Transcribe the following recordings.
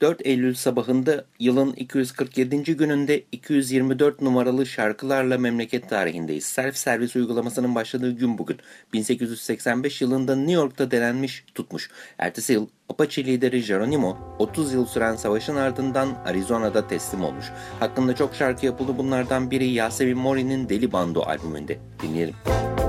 4 Eylül sabahında yılın 247. gününde 224 numaralı şarkılarla memleket tarihindeyiz. Self servis uygulamasının başladığı gün bugün. 1885 yılında New York'ta denenmiş tutmuş. Ertesi yıl Apache lideri Geronimo 30 yıl süren savaşın ardından Arizona'da teslim olmuş. Hakkında çok şarkı yapıldı bunlardan biri Yasemin Mori'nin Deli Bando albümünde. Dinleyelim. çekince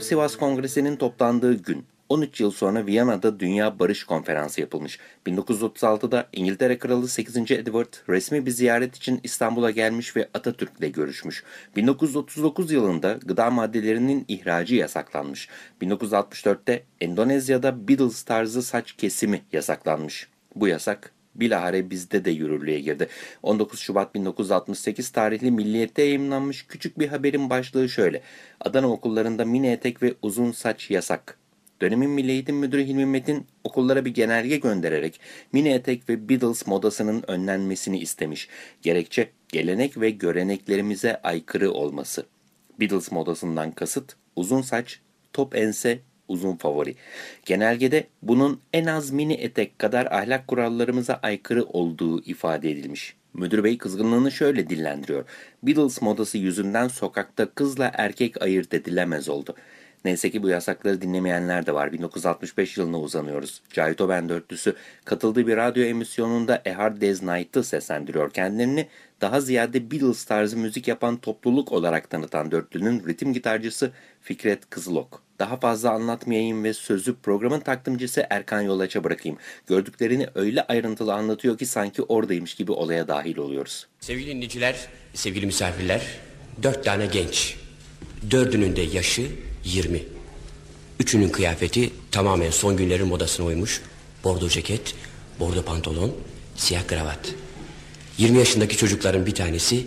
Sivas Kongresi'nin toplandığı gün 13 yıl sonra Viyana'da Dünya Barış Konferansı yapılmış. 1936'da İngiltere Kralı 8. Edward resmi bir ziyaret için İstanbul'a gelmiş ve Atatürk'le görüşmüş. 1939 yılında gıda maddelerinin ihracı yasaklanmış. 1964'te Endonezya'da Beatles tarzı saç kesimi yasaklanmış. Bu yasak bilahare bizde de yürürlüğe girdi. 19 Şubat 1968 tarihli Milliyet'te yayınlanmış küçük bir haberin başlığı şöyle. Adana okullarında mini etek ve uzun saç yasak. Dönemin Milli Eğitim Müdürü Hilmi Metin okullara bir genelge göndererek mini etek ve Beatles modasının önlenmesini istemiş. Gerekçe gelenek ve göreneklerimize aykırı olması. Beatles modasından kasıt uzun saç, top ense, uzun favori. Genelgede bunun en az mini etek kadar ahlak kurallarımıza aykırı olduğu ifade edilmiş. Müdür bey kızgınlığını şöyle dillendiriyor. Beatles modası yüzünden sokakta kızla erkek ayırt edilemez oldu. Neyse ki bu yasakları dinlemeyenler de var. 1965 yılına uzanıyoruz. Cahit Oben dörtlüsü katıldığı bir radyo emisyonunda A Hard Day's Night'ı seslendiriyor. Kendilerini daha ziyade Beatles tarzı müzik yapan topluluk olarak tanıtan dörtlünün ritim gitarcısı Fikret Kızılok. Daha fazla anlatmayayım ve sözü programın takdimcisi Erkan Yolaç'a bırakayım. Gördüklerini öyle ayrıntılı anlatıyor ki sanki oradaymış gibi olaya dahil oluyoruz. Sevgili dinleyiciler, sevgili misafirler, dört tane genç. Dördünün de yaşı 20. Üçünün kıyafeti tamamen son günlerin modasına uymuş. Bordo ceket, bordo pantolon, siyah kravat. 20 yaşındaki çocukların bir tanesi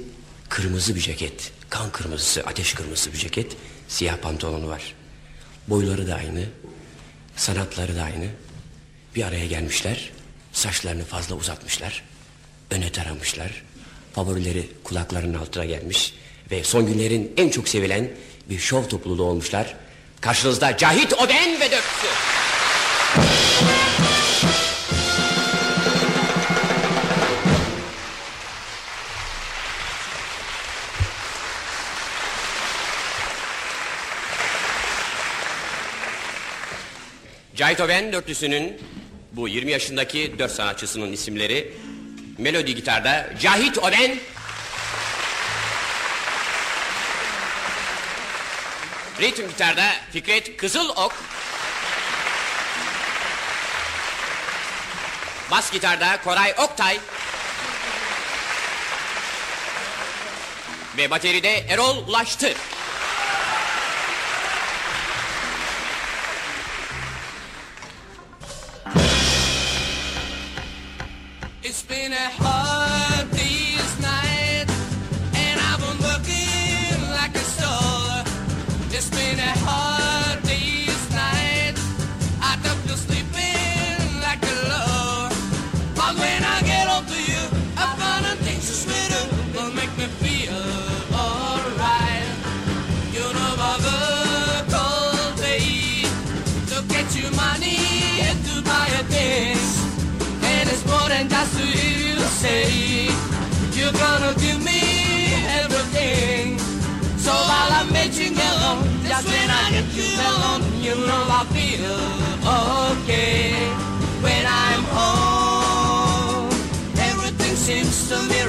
kırmızı bir ceket. Kan kırmızısı, ateş kırmızısı bir ceket. Siyah pantolonu var. Boyları da aynı. Sanatları da aynı. Bir araya gelmişler. Saçlarını fazla uzatmışlar. Öne taramışlar. Favorileri kulaklarının altına gelmiş. Ve son günlerin en çok sevilen bir şov topluluğu olmuşlar. Karşınızda Cahit Oden ve Döpsü. Cahit Oven dörtlüsünün bu 20 yaşındaki dört sanatçısının isimleri. Melodi gitarda Cahit Oven. Ritim gitarda Fikret Kızılok. Bas gitarda Koray Oktay. Ve bateride Erol Ulaştı جناح say You're gonna give me everything. So while I'm making alone Just when I get you alone You know I feel okay When I'm home. Everything seems to be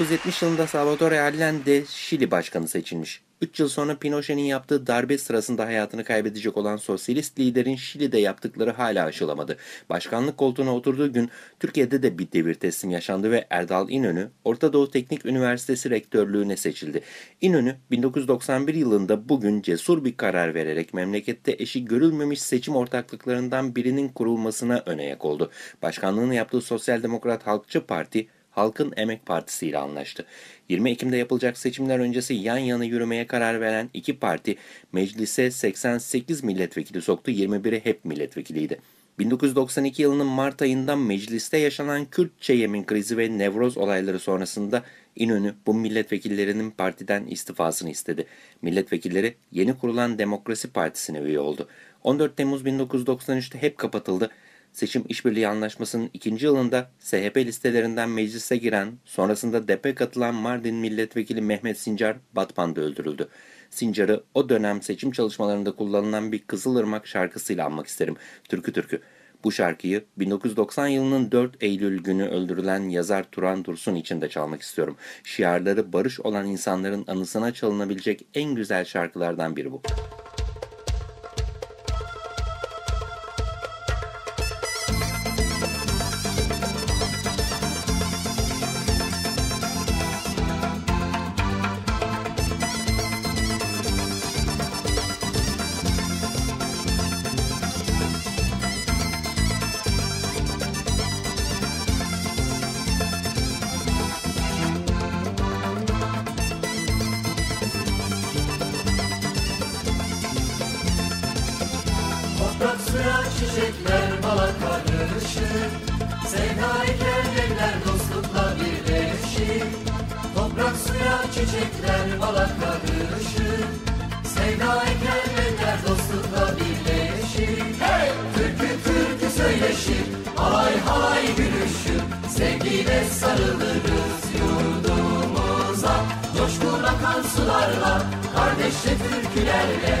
1970 yılında Salvador Allende Şili başkanı seçilmiş. 3 yıl sonra Pinochet'in yaptığı darbe sırasında hayatını kaybedecek olan sosyalist liderin Şili'de yaptıkları hala aşılamadı. Başkanlık koltuğuna oturduğu gün Türkiye'de de bir devir teslim yaşandı ve Erdal İnönü Orta Doğu Teknik Üniversitesi rektörlüğüne seçildi. İnönü 1991 yılında bugün cesur bir karar vererek memlekette eşi görülmemiş seçim ortaklıklarından birinin kurulmasına önayak oldu. Başkanlığını yaptığı Sosyal Demokrat Halkçı Parti Halkın Emek Partisi ile anlaştı. 20 Ekim'de yapılacak seçimler öncesi yan yana yürümeye karar veren iki parti meclise 88 milletvekili soktu, 21'i hep milletvekiliydi. 1992 yılının Mart ayında mecliste yaşanan Kürtçe yemin krizi ve Nevroz olayları sonrasında İnönü bu milletvekillerinin partiden istifasını istedi. Milletvekilleri yeni kurulan Demokrasi Partisi'ne üye oldu. 14 Temmuz 1993'te hep kapatıldı. Seçim İşbirliği Anlaşması'nın ikinci yılında SHP listelerinden meclise giren, sonrasında DEP'e katılan Mardin Milletvekili Mehmet Sincar Batman'da öldürüldü. Sincar'ı o dönem seçim çalışmalarında kullanılan bir Kızılırmak şarkısıyla anmak isterim. Türkü Türkü. Bu şarkıyı 1990 yılının 4 Eylül günü öldürülen yazar Turan Dursun için de çalmak istiyorum. Şiarları barış olan insanların anısına çalınabilecek en güzel şarkılardan biri bu. Çiçekler bala karışır. Sevda ekerler dostlukla birleşir. Toprak suya çiçekler bala karışır. Sevda ekerler dostlukla birleşir. Hey! Türkü türkü söyleşir Halay halay gülüşür. Sevgiyle sarılırız yurdumuza. Coşkun akan sularla Kardeşçe türkülerle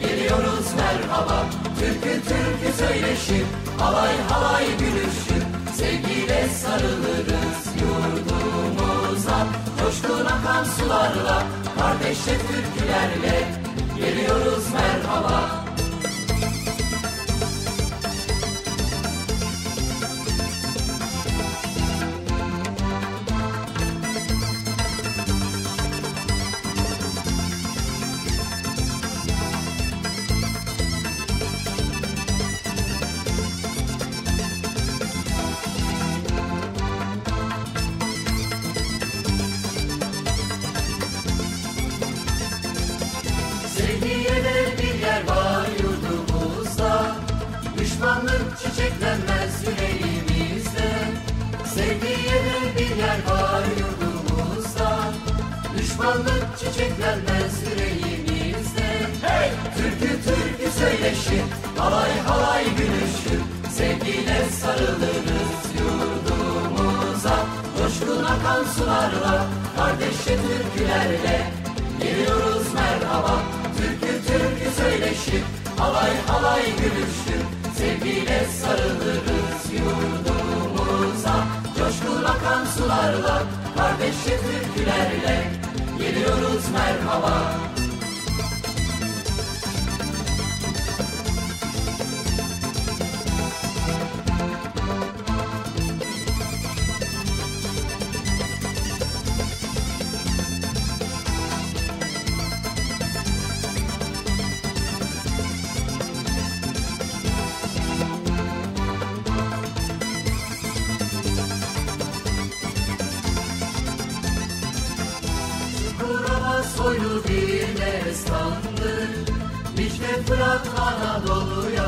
Geliyoruz merhaba. Türkü türkü söyleşir Halay halay gülüşür Sevgiyle sarılırız yurdumuza. Coşkun akan sularla Kardeşçe türkülerle Geliyoruz merhaba Düşmanlık çiçeklenmez yüreğimizde hey! Türkü türkü söyleşir Halay halay gülüşür Sevgiyle sarılırız yurdumuza Coşkun akan sularla Kardeşçe türkülerle Geliyoruz merhaba. Türkü türkü söyleşir Halay halay gülüşür Sevgiyle sarılırız yurdumuza Coşkun akan sularla Kardeşçe türkülerle Geliyoruz merhaba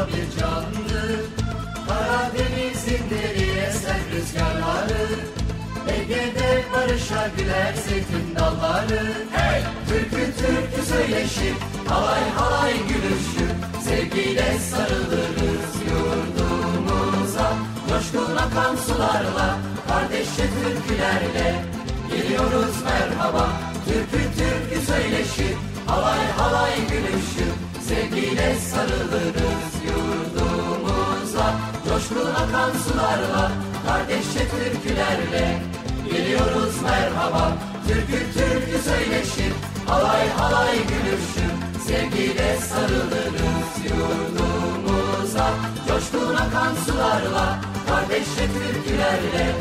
bir candır. Karadeniz'in deri esen rüzgarları. Ege'de barışa güler zeytin dalları. Hey! Türkü türkü söyleşir Halay halay gülüşür Sevgiyle sarılırız yurdumuza. Coşkun akan sularla Kardeşçe türkülerle Geliyoruz merhaba. Türkü türkü söyleşir Halay halay gülüşür Sevgiyle sarılırız Coşkun akan sularla Kardeşçe türkülerle. Geliyoruz merhaba Türkü türkü söyleşir Halay halay gülüşür Sevgiyle sarılırız yurdumuza Coşkun akan sularla Kardeşçe türkülerle.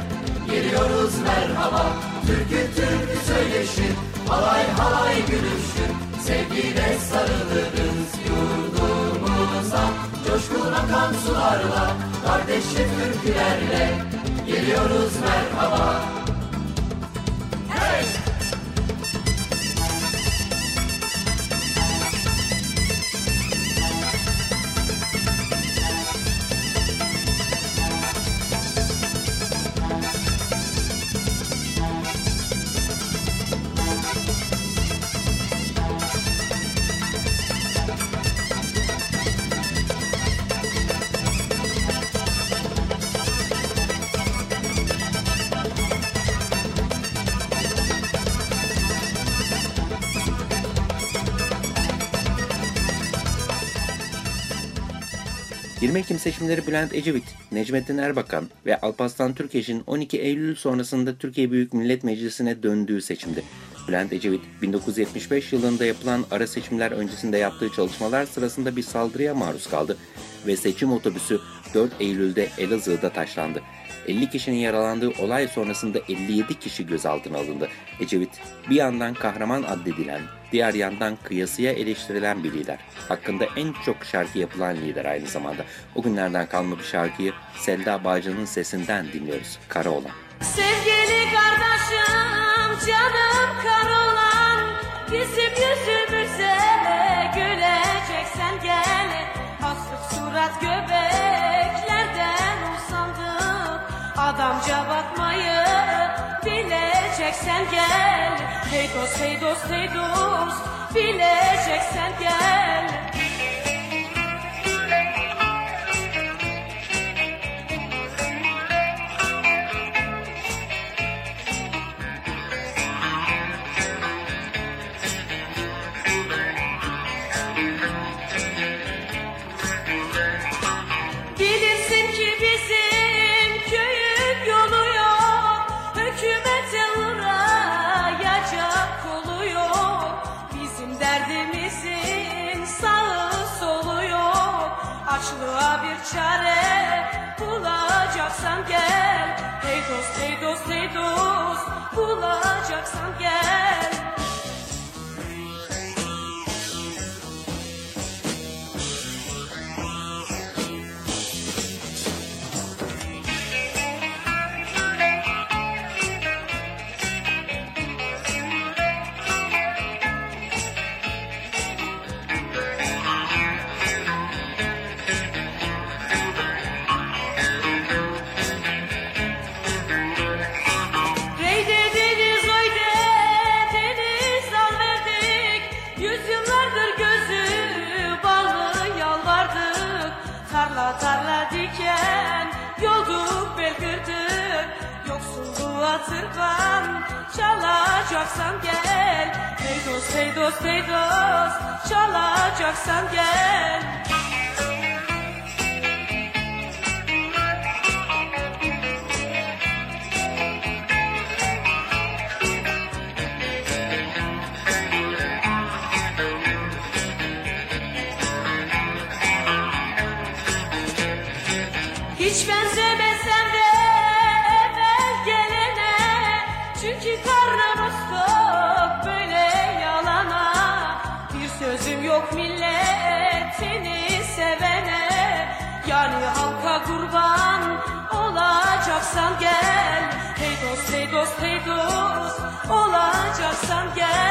Geliyoruz merhaba Türkü türkü söyleşir Halay halay gülüşür Sevgiyle sarılırız yurdumuza Coşkun akan sularla Kardeşçe türkülerle. Geliyoruz merhaba 20 Ekim seçimleri Bülent Ecevit, Necmettin Erbakan ve Alparslan Türkeş'in 12 Eylül sonrasında Türkiye Büyük Millet Meclisi'ne döndüğü seçimdi. Bülent Ecevit 1975 yılında yapılan ara seçimler öncesinde yaptığı çalışmalar sırasında bir saldırıya maruz kaldı ve seçim otobüsü 4 Eylül'de Elazığ'da taşlandı. 50 kişinin yaralandığı olay sonrasında 57 kişi gözaltına alındı. Ecevit bir yandan kahraman addedilen, diğer yandan kıyasıya eleştirilen bir lider. Hakkında en çok şarkı yapılan lider aynı zamanda. O günlerden kalma bir şarkıyı Selda Bağcı'nın sesinden dinliyoruz. Kara olan. Sevgili kardeşim, canım kar olan Bizim yüzümüze güleceksen gel. Asık surat göbeklerden usandık Adamca bakmayı bileceksen gel. Hey dost, hey dost, hey dost Bileceksen gel dost olacaksan gel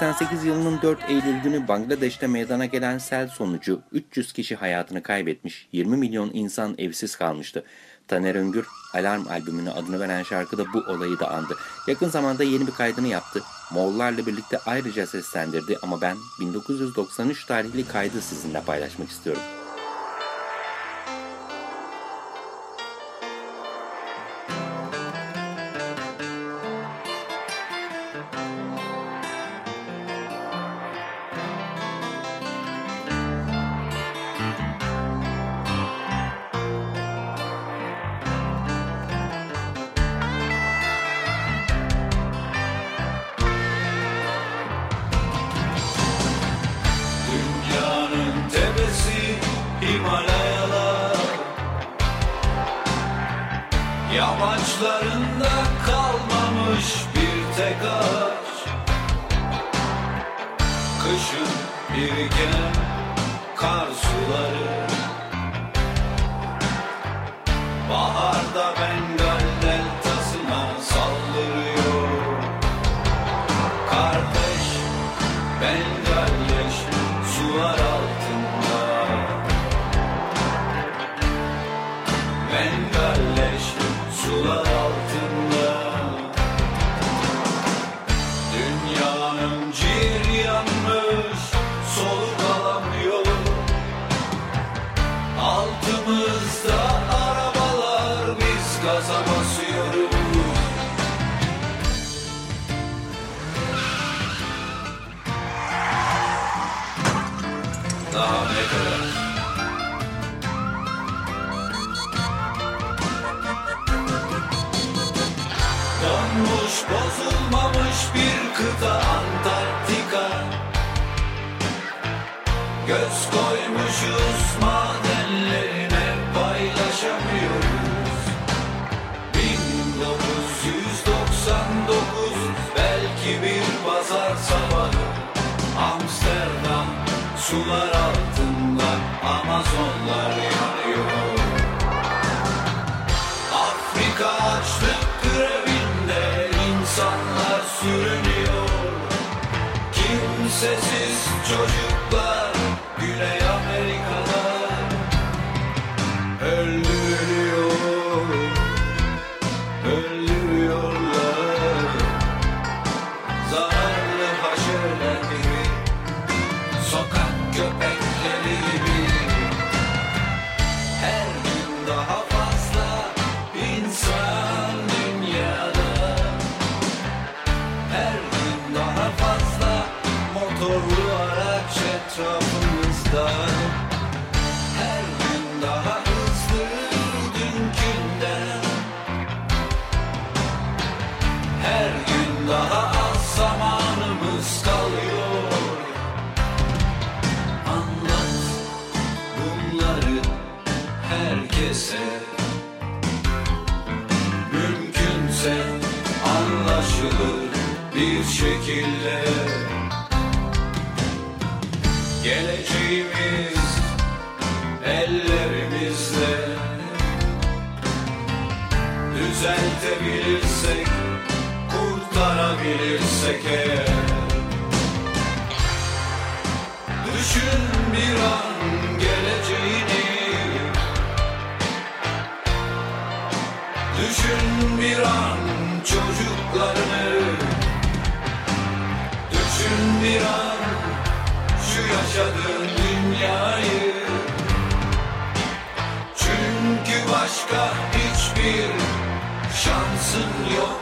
1988 yılının 4 Eylül günü Bangladeş'te meydana gelen sel sonucu 300 kişi hayatını kaybetmiş, 20 milyon insan evsiz kalmıştı. Taner Öngür, Alarm albümüne adını veren şarkıda bu olayı da andı. Yakın zamanda yeni bir kaydını yaptı. Moğollarla birlikte ayrıca seslendirdi ama ben 1993 tarihli kaydı sizinle paylaşmak istiyorum. Yamaçlarında kalmamış bir tek ağaç. Kışın biriken kar suları. Baharda ben göz koymuş usta Mümkünse anlaşılır bir şekilde. Geleceğimiz ellerimizde Düzeltebilirsek, kurtarabilirsek eğer bir an çocuklarını. Düşün bir an şu yaşadığın dünyayı. Çünkü başka hiçbir şansın yok.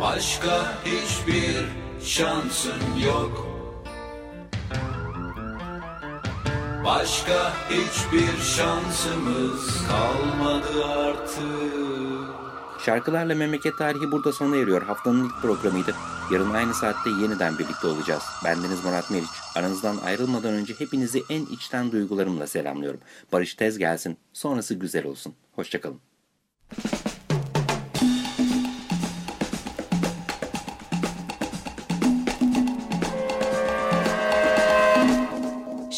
Başka hiçbir şansın yok Başka hiçbir şansımız kalmadı artık. Şarkılarla Memleket Tarihi burada sona eriyor. Haftanın ilk programıydı. Yarın aynı saatte yeniden birlikte olacağız. Bendeniz Murat Meriç. Aranızdan ayrılmadan önce hepinizi en içten duygularımla selamlıyorum. Barış tez gelsin, sonrası güzel olsun. Hoşçakalın.